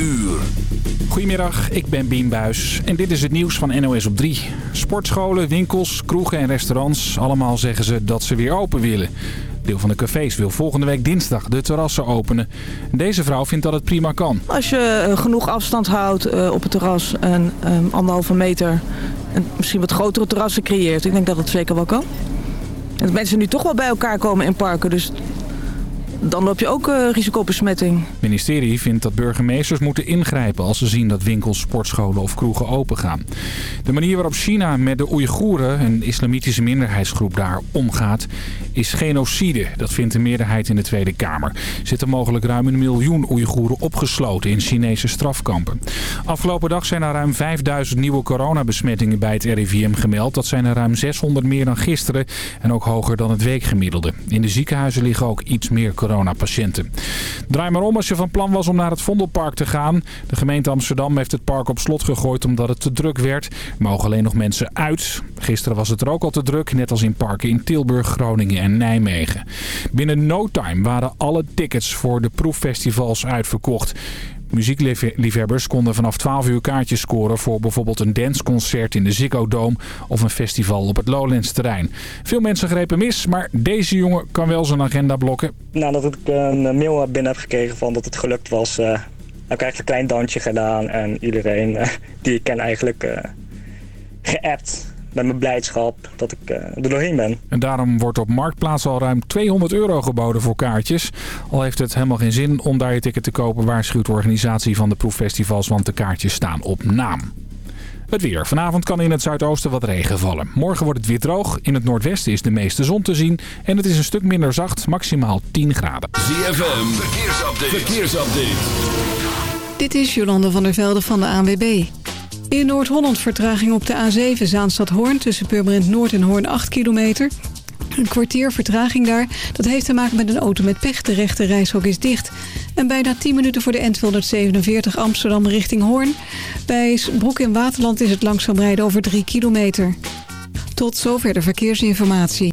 uur. Goedemiddag, ik ben Bien Buis en dit is het nieuws van NOS op 3. Sportscholen, winkels, kroegen en restaurants, allemaal zeggen ze dat ze weer open willen. Deel van de cafés wil volgende week dinsdag de terrassen openen. Deze vrouw vindt dat het prima kan. Als je uh, genoeg afstand houdt uh, op het terras en um, anderhalve meter... en misschien wat grotere terrassen creëert, ik denk dat het zeker wel kan. En dat mensen nu toch wel bij elkaar komen in parken, dus dan loop je ook uh, risico op besmetting. Het ministerie vindt dat burgemeesters moeten ingrijpen als ze zien dat winkels, sportscholen of kroegen open gaan. De manier waarop China met de Oeigoeren, een islamitische minderheidsgroep daar, omgaat, is genocide. Dat vindt de meerderheid in de Tweede Kamer. Er zitten mogelijk ruim een miljoen Oeigoeren opgesloten in Chinese strafkampen. Afgelopen dag zijn er ruim 5000 nieuwe coronabesmettingen bij het RIVM gemeld. Dat zijn er ruim 600 meer dan gisteren en ook hoger dan het weekgemiddelde. In de ziekenhuizen liggen ook iets meer coronapatiënten. Draai maar om als je van plan was om naar het Vondelpark te gaan. De gemeente Amsterdam heeft het park op slot gegooid omdat het te druk werd. Er mogen alleen nog mensen uit. Gisteren was het er ook al te druk, net als in parken in Tilburg, Groningen en Nijmegen. Binnen no time waren alle tickets voor de proeffestivals uitverkocht. Muziekliefhebbers konden vanaf 12 uur kaartjes scoren voor bijvoorbeeld een danceconcert in de Ziggo Dome of een festival op het Lowlands terrein. Veel mensen grepen mis, maar deze jongen kan wel zijn agenda blokken. Nadat ik een mail binnen heb gekregen van dat het gelukt was, uh, heb ik eigenlijk een klein dansje gedaan en iedereen uh, die ik ken eigenlijk uh, geappt met mijn blijdschap dat ik uh, er doorheen ben. En daarom wordt op Marktplaats al ruim 200 euro geboden voor kaartjes. Al heeft het helemaal geen zin om daar je ticket te kopen, waarschuwt de organisatie van de proeffestivals, want de kaartjes staan op naam. Het weer. Vanavond kan in het zuidoosten wat regen vallen. Morgen wordt het weer droog. In het noordwesten is de meeste zon te zien. En het is een stuk minder zacht, maximaal 10 graden. ZFM, verkeersupdate. verkeersupdate. Dit is Jolande van der Velde van de ANWB. In Noord-Holland vertraging op de A7 Zaanstad-Hoorn... tussen Purmerend Noord en Hoorn 8 kilometer. Een kwartier vertraging daar. Dat heeft te maken met een auto met pech. De rechte reishok is dicht. En bijna 10 minuten voor de N247 Amsterdam richting Hoorn. Bij Broek in Waterland is het langzaam rijden over 3 kilometer. Tot zover de verkeersinformatie.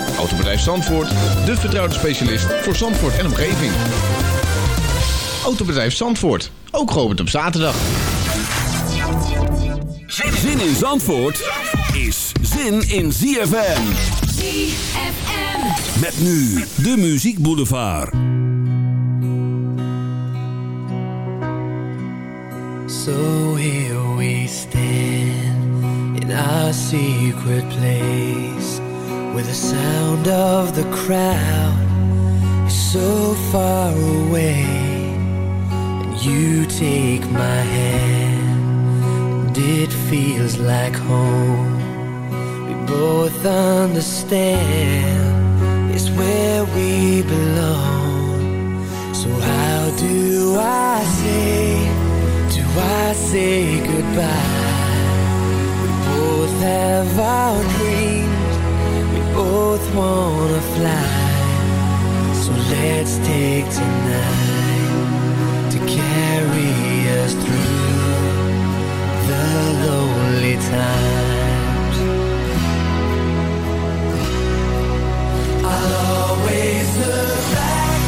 Autobedrijf Zandvoort, de vertrouwde specialist voor Zandvoort en omgeving. Autobedrijf Zandvoort, ook geopend op zaterdag. Zin in Zandvoort is zin in ZFM. ZFM. Met nu de Muziek Boulevard. So here we stand in our secret place Where the sound of the crowd is so far away And you take my hand. And it feels like home. We both understand it's where we belong. So how do I say, do I say goodbye? We both have our dreams both wanna fly. So let's take tonight To carry us through The lonely times. I'll always look back.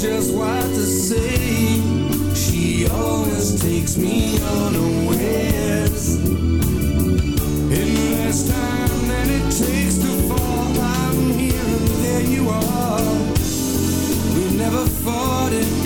just what to say. She always takes me unawares. In less time than it takes to fall, I'm here and there you are. We never fought it.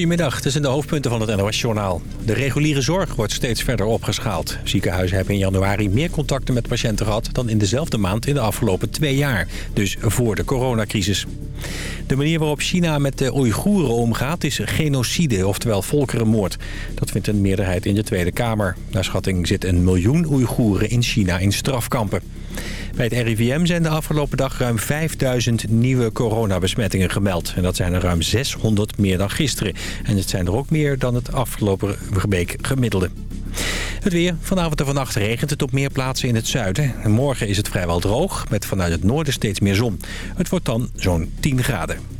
Goedemiddag, dit zijn de hoofdpunten van het NOS-journaal. De reguliere zorg wordt steeds verder opgeschaald. Ziekenhuizen hebben in januari meer contacten met patiënten gehad... dan in dezelfde maand in de afgelopen twee jaar, dus voor de coronacrisis. De manier waarop China met de Oeigoeren omgaat is genocide, oftewel volkerenmoord. Dat vindt een meerderheid in de Tweede Kamer. Naar schatting zit een miljoen Oeigoeren in China in strafkampen. Bij het RIVM zijn de afgelopen dag ruim 5000 nieuwe coronabesmettingen gemeld. En dat zijn er ruim 600 meer dan gisteren. En het zijn er ook meer dan het afgelopen week gemiddelde. Het weer. Vanavond en vannacht regent het op meer plaatsen in het zuiden. Morgen is het vrijwel droog, met vanuit het noorden steeds meer zon. Het wordt dan zo'n 10 graden.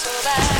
So bad.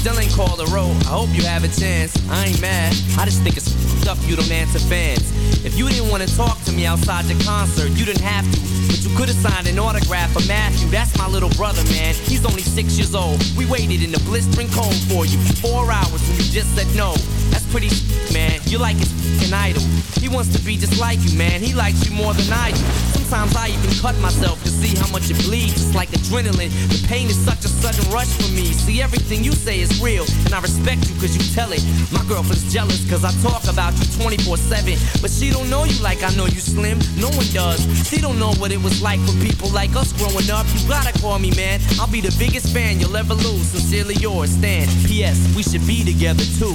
Still ain't called a road. I hope you have a chance. I ain't mad. I just think it's up you don't answer fans. If you didn't want to talk to me outside the concert, you didn't have to. But you could have signed an autograph for Matthew. That's my little brother, man. Six years old. We waited in the blistering cold for you four hours and you just said no. That's pretty man. You're like his f***ing idol. He wants to be just like you, man. He likes you more than I do. Sometimes I even cut myself to see how much it bleeds. It's like adrenaline. The pain is such a sudden rush for me. See, everything you say is real, and I respect you cause you tell it. My girlfriend's jealous cause I talk about you 24-7. But she don't know you like I know you slim. No one does. She don't know what it was like for people like us growing up. You gotta call me, man. I'll be the biggest fan you'll ever lose. Sincerely yours, Stan. P.S. We should be together too.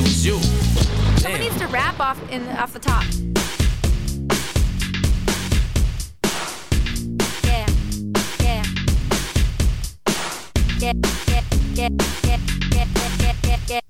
use you. Someone needs to rap off in off the top. Yeah, yeah, yeah, yeah, yeah, yeah, yeah, yeah. yeah.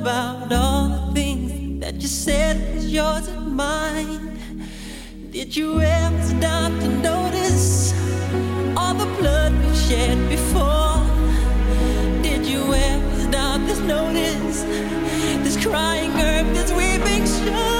About all the things that you said was yours and mine? Did you ever stop to notice all the blood we've shed before? Did you ever stop to notice this crying earth, this weeping shore?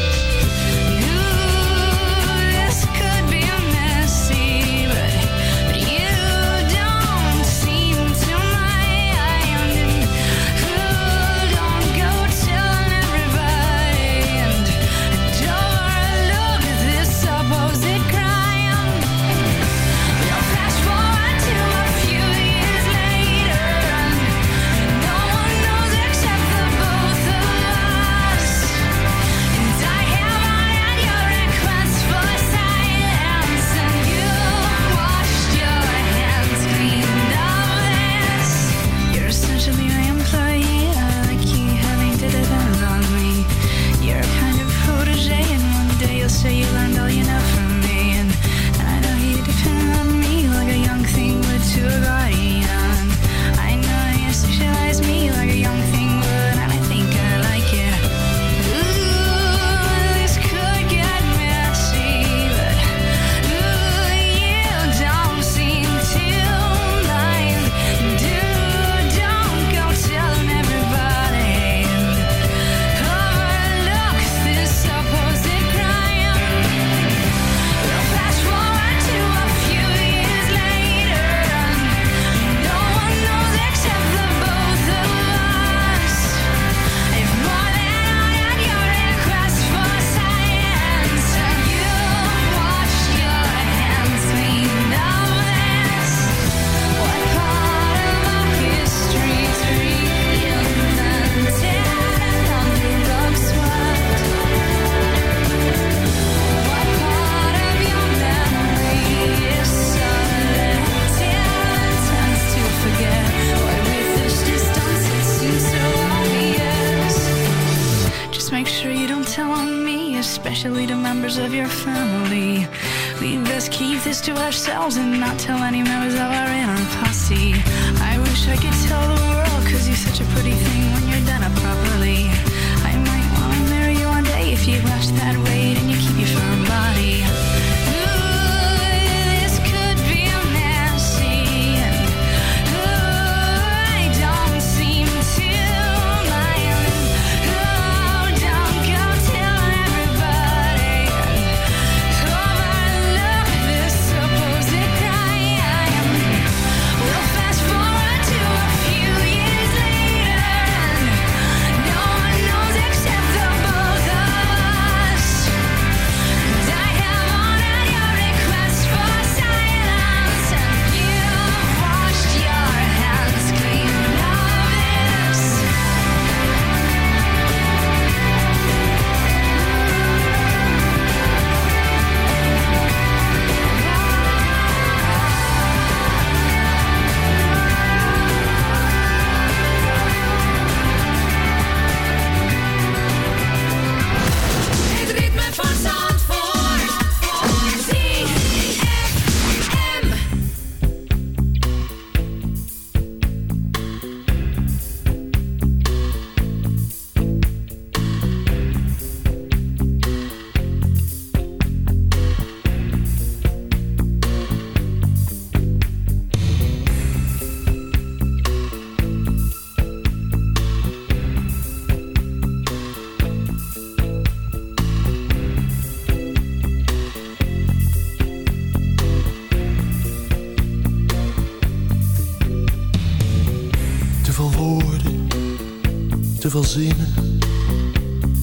veel zinnen,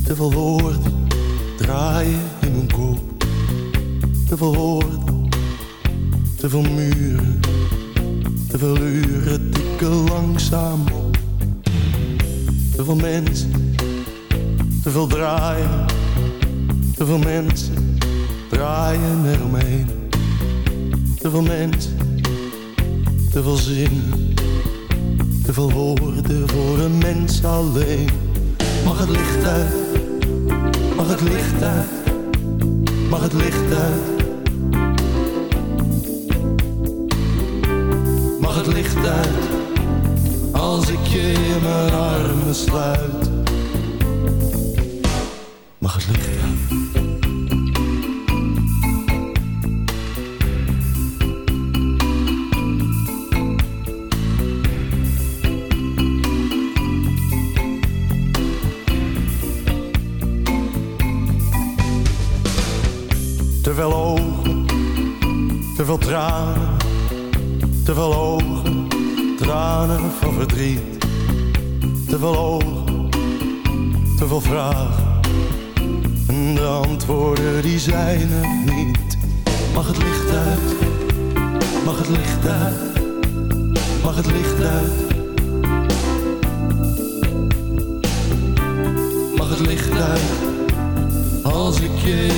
te. yeah.